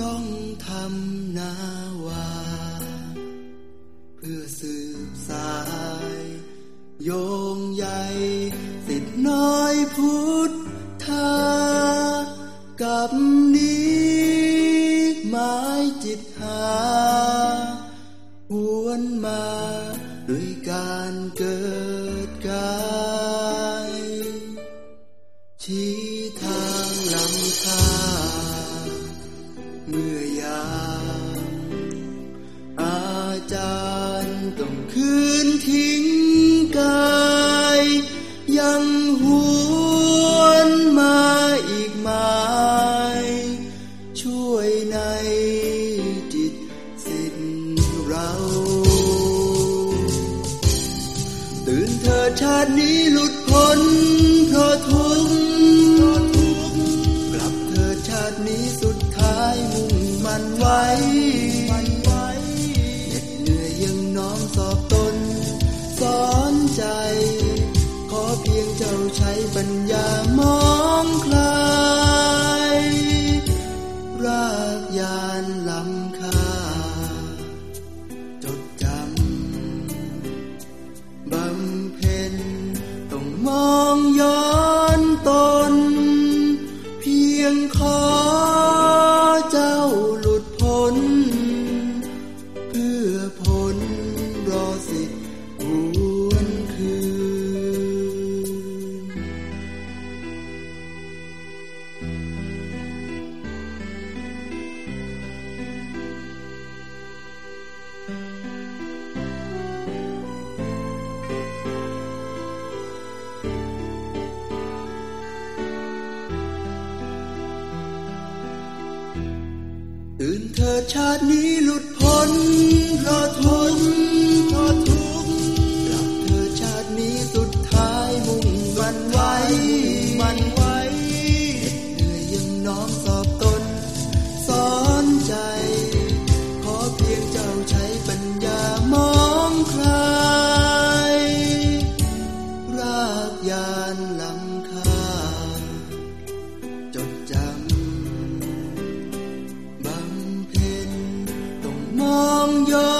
ลองทำนาวา เพื่อสืบสาย โยงใยสิทธิน้อยพุทธากับนี้หมายจิตหา หวนมาด้วยการเกิดกายชี ต้องคืนทิ้งกาย ยังหวนมาอีกไหมช่วยในจิตสิทธิ์เรา ตื่นเธอชาตินี้ สอบตนสอนใจ ชาตินี้หลุดพ้นเพราะทุกข์เพราะทุกข์กลับเธอชาตินี้สุดท้ายมุ่งมันไว้มันไว้เหนื่อยยังน้อมสอบตนสอนใจ ขอเพียงเจ้าใช้ปัญญามองคลายรากยานลำค yo.